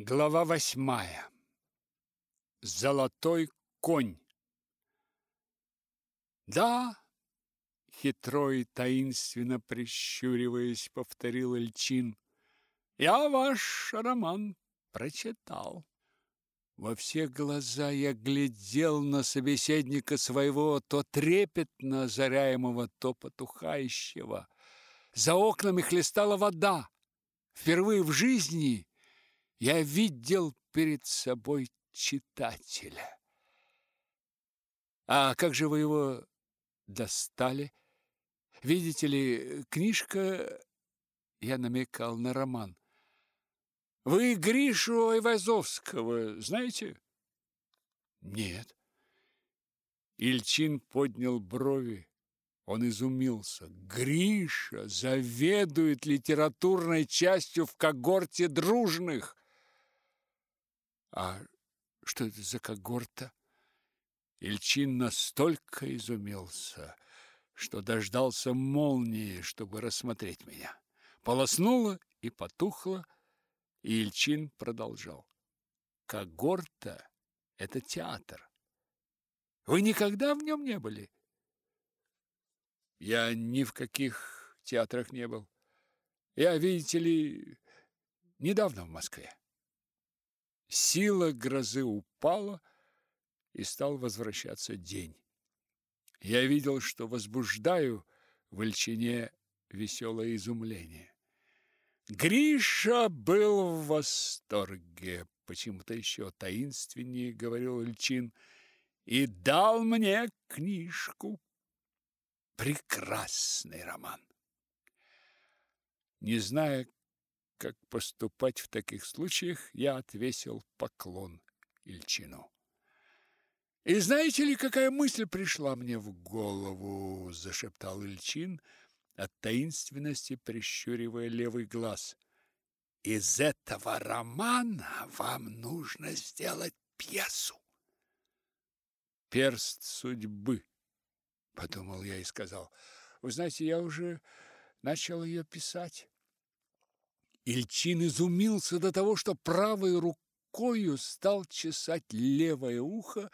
Глава восьмая. Золотой конь. Да, хитро и таинственно прищуриваясь, повторил Ильчин. Я ваш роман прочитал. Во все глаза я глядел на собеседника своего, то трепетно озаряемого, то потухающего. За окнами хлестала вода. Впервые в жизни я видел перед собой читателя. А как же вы его достали? Видите ли, книжка, я намекал на роман. Вы Гришу Айвазовского знаете? Нет. Ильчин поднял брови. Он изумился. Гриша заведует литературной частью в когорте дружных. А что это за когорта? Ильчин настолько изумился, что дождался молнии, чтобы рассмотреть меня. Полоснуло и потухло, и Ильчин продолжал. Когорта — это театр. Вы никогда в нем не были? Я ни в каких театрах не был. Я, видите ли, недавно в Москве. Сила грозы упала, и стал возвращаться день. Я видел, что возбуждаю в Ильчине веселое изумление. Гриша был в восторге, почему-то еще таинственнее говорил Ильчин, и дал мне книжку. Прекрасный роман. Не зная, как поступать в таких случаях, я отвесил поклон Ильчину. «И знаете ли, какая мысль пришла мне в голову?» – зашептал Ильчин, от таинственности прищуривая левый глаз. «Из этого романа вам нужно сделать пьесу». «Перст судьбы», – подумал я и сказал. «Вы знаете, я уже начал ее писать». Ильчин изумился до того, что правой рукою стал чесать левое ухо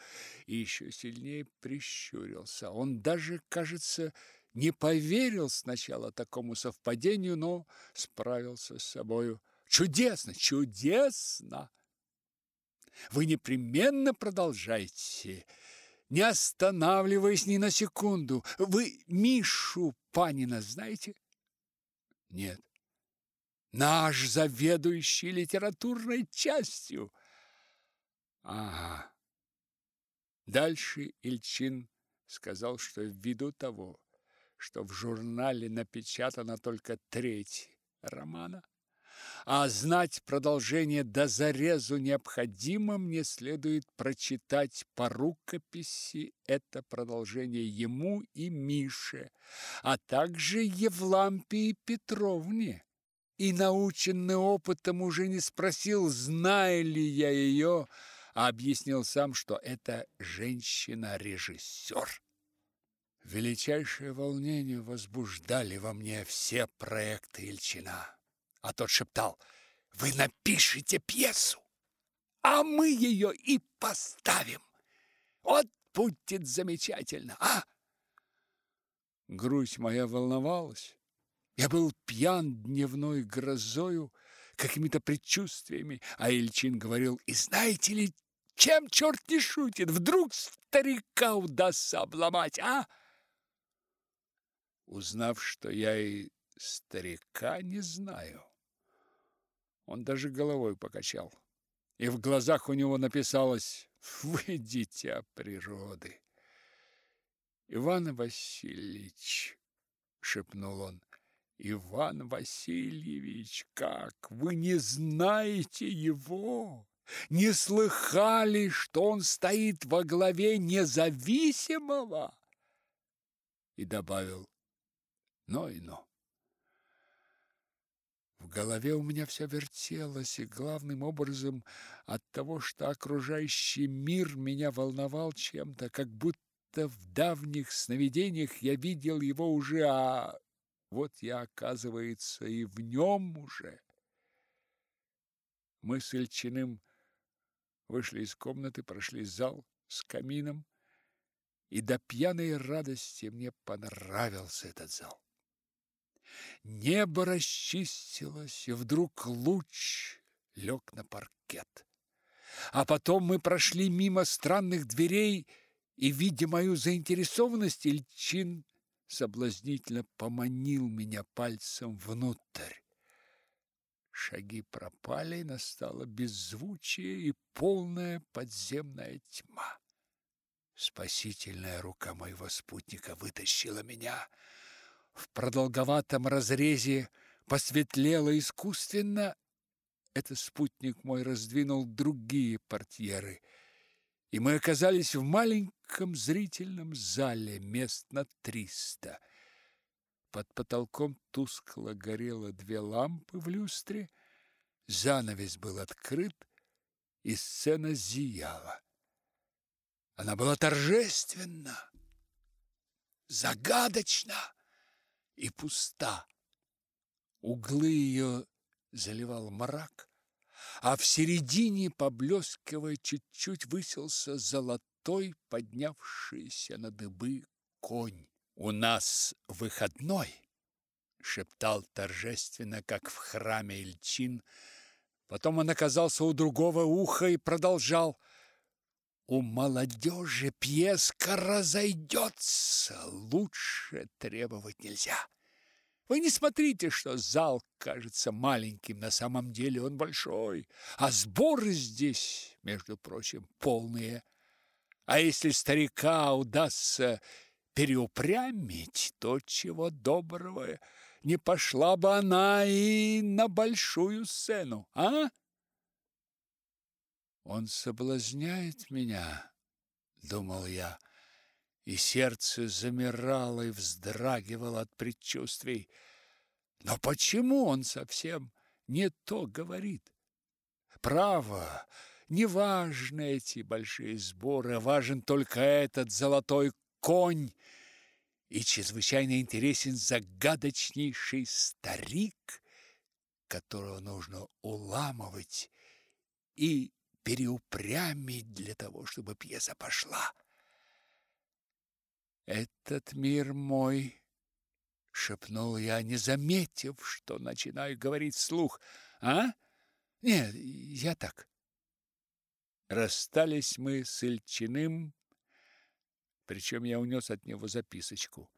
и еще сильнее прищурился. Он даже, кажется, не поверил сначала такому совпадению, но справился с собою. Чудесно, чудесно! Вы непременно продолжайте, не останавливаясь ни на секунду. Вы Мишу Панина знаете? Нет наш заведующий литературной частью. Ага. Дальше Ильчин сказал, что ввиду того, что в журнале напечатана только треть романа, а знать продолжение до зарезу необходимо, мне следует прочитать по рукописи это продолжение ему и Мише, а также Евлампии Петровне и, наученный опытом, уже не спросил, знаю ли я ее, а объяснил сам, что это женщина-режиссер. Величайшее волнение возбуждали во мне все проекты Ильчина. А тот шептал, «Вы напишите пьесу, а мы ее и поставим. Вот будет замечательно, а?» Грудь моя волновалась. Я был пьян дневной грозою, какими-то предчувствиями, а Ильчин говорил, и знаете ли, чем черт не шутит, вдруг старика удастся обломать, а? Узнав, что я и старика не знаю, он даже головой покачал, и в глазах у него написалось «Вы дитя природы». «Иван Васильевич», — шепнул он, — Иван Васильевич, как вы не знаете его? Не слыхали, что он стоит во главе независимого? И добавил: "Но и но". В голове у меня все вертелось, и главным образом от того, что окружающий мир меня волновал чем-то, как будто в давних сновидениях я видел его уже, а вот я, оказывается, и в нем уже. Мы с Ильчиным вышли из комнаты, прошли зал с камином, и до пьяной радости мне понравился этот зал. Небо расчистилось, и вдруг луч лег на паркет. А потом мы прошли мимо странных дверей, и, видя мою заинтересованность, Ильчин соблазнительно поманил меня пальцем внутрь. Шаги пропали, настало беззвучие и полная подземная тьма. Спасительная рука моего спутника вытащила меня. В продолговатом разрезе посветлело искусственно. Это спутник мой раздвинул другие портьеры, и мы оказались в маленьком зрительном зале, мест на триста. Под потолком тускло горело две лампы в люстре, занавес был открыт, и сцена зияла. Она была торжественна, загадочна и пуста. Углы ее заливал мрак, а в середине, поблескивая чуть-чуть, высился золотой, поднявшийся на дыбы конь. «У нас выходной!» — шептал торжественно, как в храме Ильчин. Потом он оказался у другого уха и продолжал — у молодежи пьеска разойдется, лучше требовать нельзя. Вы не смотрите, что зал кажется маленьким, на самом деле он большой, а сборы здесь, между прочим, полные. А если старика удастся переупрямить, то чего доброго не пошла бы она и на большую сцену, а? Он соблазняет меня, думал я, и сердце замирало и вздрагивало от предчувствий. Но почему он совсем не то говорит? Право, не важны эти большие сборы, важен только этот золотой конь, и чрезвычайно интересен загадочнейший старик, которого нужно уламывать и переупрямить для того, чтобы пьеса пошла. Этот мир мой, шепнул я, не заметив, что начинаю говорить вслух. А? Нет, я так. Расстались мы с Ильчиным, причем я унес от него записочку.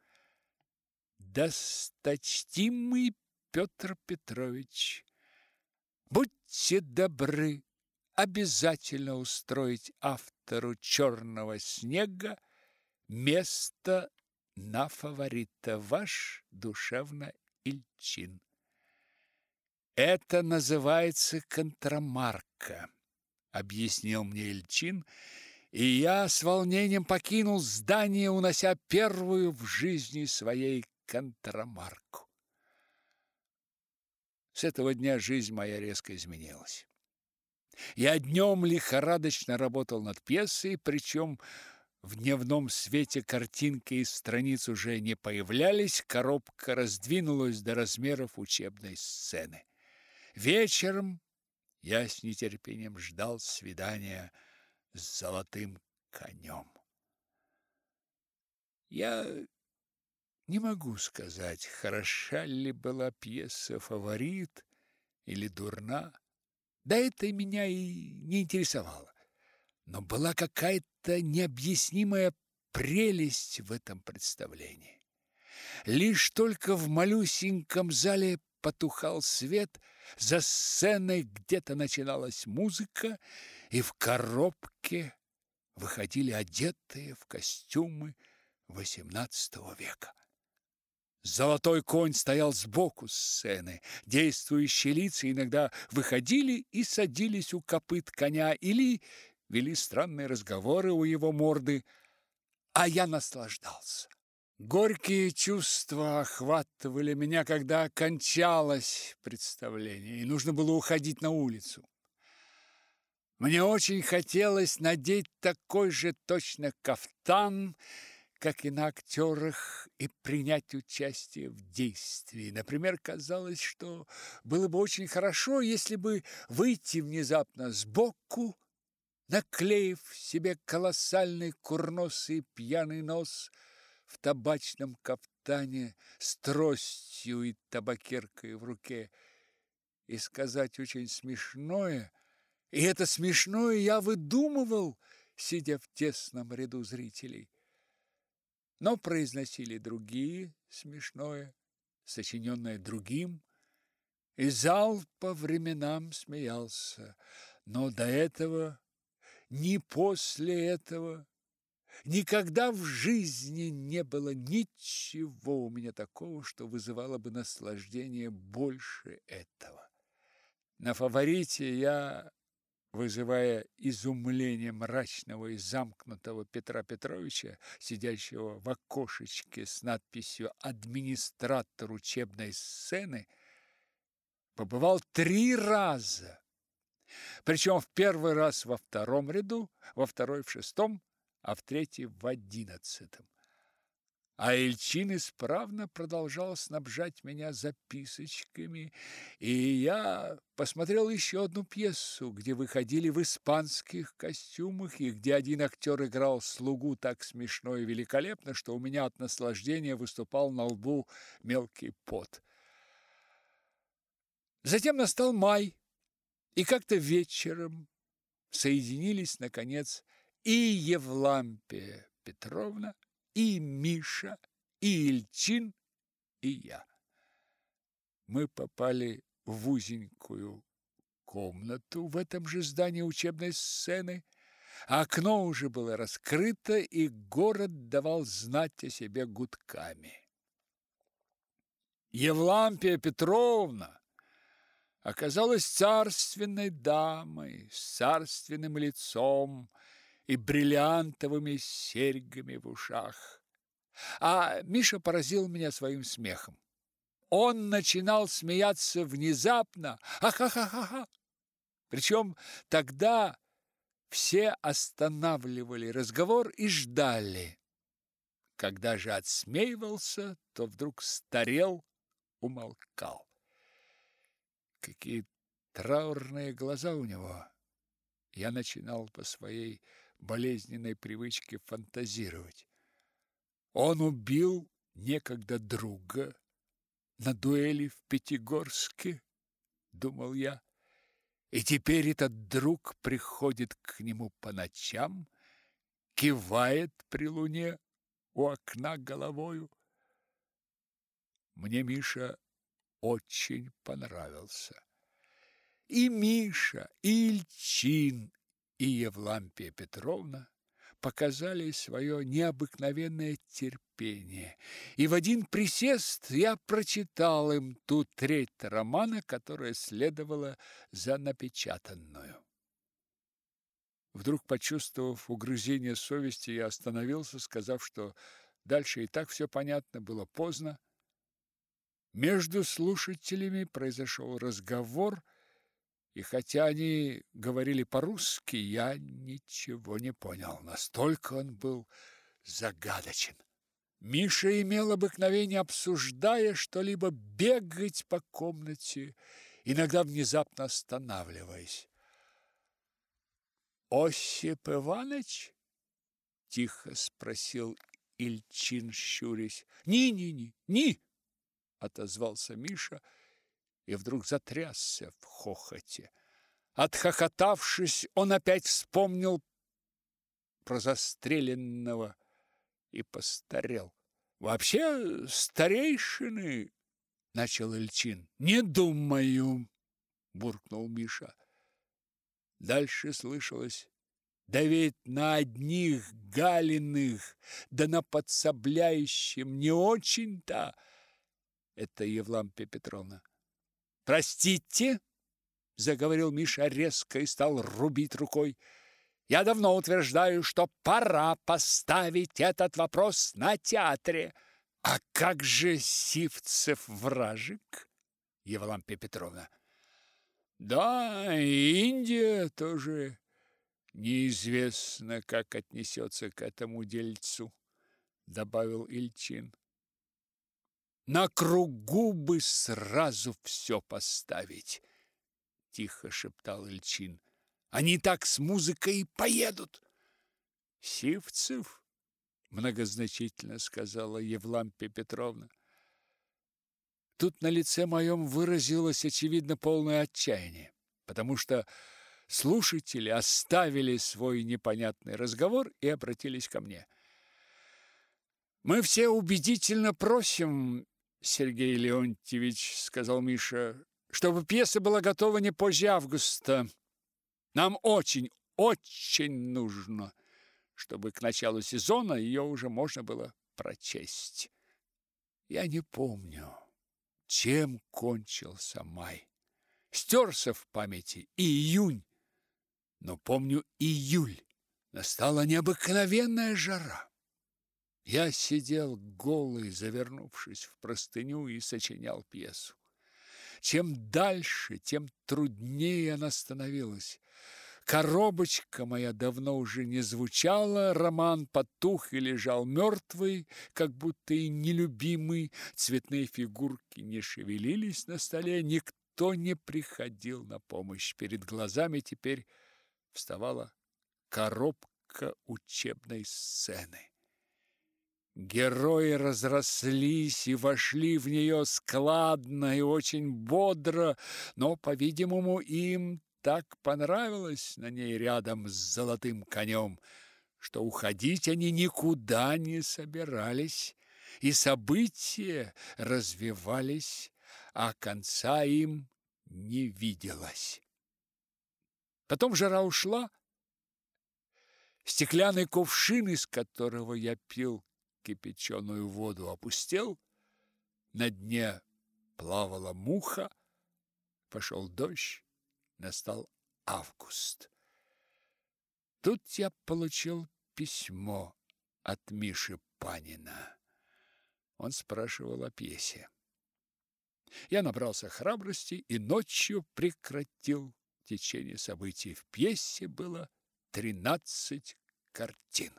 Досточтимый Петр Петрович, будьте добры обязательно устроить автору «Черного снега» место на фаворита ваш душевно Ильчин. Это называется контрамарка, объяснил мне Ильчин, и я с волнением покинул здание, унося первую в жизни своей контрамарку. С этого дня жизнь моя резко изменилась. Я днем лихорадочно работал над пьесой, причем в дневном свете картинки и страниц уже не появлялись, коробка раздвинулась до размеров учебной сцены. Вечером я с нетерпением ждал свидания с золотым конем. Я не могу сказать, хороша ли была пьеса «Фаворит» или дурна. Да это меня и не интересовало. Но была какая-то необъяснимая прелесть в этом представлении. Лишь только в малюсеньком зале потухал свет, за сценой где-то начиналась музыка, и в коробке выходили одетые в костюмы XVIII века. Золотой конь стоял сбоку сцены. Действующие лица иногда выходили и садились у копыт коня или вели странные разговоры у его морды, а я наслаждался. Горькие чувства охватывали меня, когда кончалось представление, и нужно было уходить на улицу. Мне очень хотелось надеть такой же точно кафтан, как и на актерах, и принять участие в действии. Например, казалось, что было бы очень хорошо, если бы выйти внезапно сбоку, наклеив себе колоссальный курносый пьяный нос в табачном кафтане с тростью и табакеркой в руке, и сказать очень смешное, и это смешное я выдумывал, сидя в тесном ряду зрителей. Но произносили другие смешное, сочиненное другим, и зал по временам смеялся, но до этого, ни после этого, никогда в жизни не было ничего у меня такого, что вызывало бы наслаждение больше этого. На фаворите я вызывая изумление мрачного и замкнутого Петра Петровича, сидящего в окошечке с надписью «Администратор учебной сцены», побывал три раза. Причем в первый раз во втором ряду, во второй в шестом, а в третий в одиннадцатом. А Ильчин исправно продолжал снабжать меня записочками, и я посмотрел еще одну пьесу, где выходили в испанских костюмах, и где один актер играл слугу так смешно и великолепно, что у меня от наслаждения выступал на лбу мелкий пот. Затем настал май, и как-то вечером соединились, наконец, и Евлампия Петровна, и Миша, и Ильчин, и я. Мы попали в узенькую комнату в этом же здании учебной сцены. Окно уже было раскрыто, и город давал знать о себе гудками. Евлампия Петровна оказалась царственной дамой с царственным лицом, и бриллиантовыми серьгами в ушах. А Миша поразил меня своим смехом. Он начинал смеяться внезапно. Ха-ха-ха-ха! Причем тогда все останавливали разговор и ждали. Когда же отсмеивался, то вдруг старел, умолкал. Какие траурные глаза у него! Я начинал по своей болезненной привычке фантазировать. Он убил некогда друга на дуэли в Пятигорске, думал я. И теперь этот друг приходит к нему по ночам, кивает при луне у окна головою. Мне Миша очень понравился. И Миша, и Ильчин, и Евлампия Петровна показали свое необыкновенное терпение. И в один присест я прочитал им ту треть романа, которая следовала за напечатанную. Вдруг, почувствовав угрызение совести, я остановился, сказав, что дальше и так все понятно, было поздно. Между слушателями произошел разговор – и хотя они говорили по-русски, я ничего не понял. Настолько он был загадочен. Миша имел обыкновение, обсуждая что-либо, бегать по комнате, иногда внезапно останавливаясь. «Осип Иванович?» — тихо спросил Ильчин, щурясь. «Ни-ни-ни, ни!» — отозвался Миша — и вдруг затрясся в хохоте. Отхохотавшись, он опять вспомнил про застреленного и постарел. Вообще старейшины, начал Ильчин. Не думаю, буркнул Миша. Дальше слышалось да ведь на одних галиных, да на подсобляющем не очень-то. Это Евлампия Петровна. Простите, заговорил Миша резко и стал рубить рукой. Я давно утверждаю, что пора поставить этот вопрос на театре. А как же Сивцев вражик? Евлампия Петровна. Да, и Индия тоже неизвестно, как отнесется к этому дельцу. добавил Ильчин. На кругу бы сразу все поставить, тихо шептал Ильчин. Они так с музыкой и поедут. Сивцев многозначительно сказала Евлампия Петровна. Тут на лице моем выразилось очевидно полное отчаяние, потому что слушатели оставили свой непонятный разговор и обратились ко мне. Мы все убедительно просим, Сергей Леонтьевич, сказал Миша, чтобы пьеса была готова не позже августа. Нам очень, очень нужно, чтобы к началу сезона ее уже можно было прочесть. Я не помню, чем кончился май. Стерся в памяти июнь, но помню июль. Настала необыкновенная жара. Я сидел голый, завернувшись в простыню, и сочинял пьесу. Чем дальше, тем труднее она становилась. Коробочка моя давно уже не звучала, роман потух и лежал мертвый, как будто и нелюбимый, цветные фигурки не шевелились на столе, никто не приходил на помощь. Перед глазами теперь вставала коробка учебной сцены. Герои разрослись и вошли в нее складно и очень бодро, но, по-видимому, им так понравилось на ней рядом с золотым конем, что уходить они никуда не собирались, и события развивались, а конца им не виделось. Потом жара ушла, стеклянный кувшин, из которого я пил кипяченую воду опустел, на дне плавала муха, пошел дождь, настал август. Тут я получил письмо от Миши Панина. Он спрашивал о пьесе. Я набрался храбрости и ночью прекратил течение событий. В пьесе было тринадцать картин.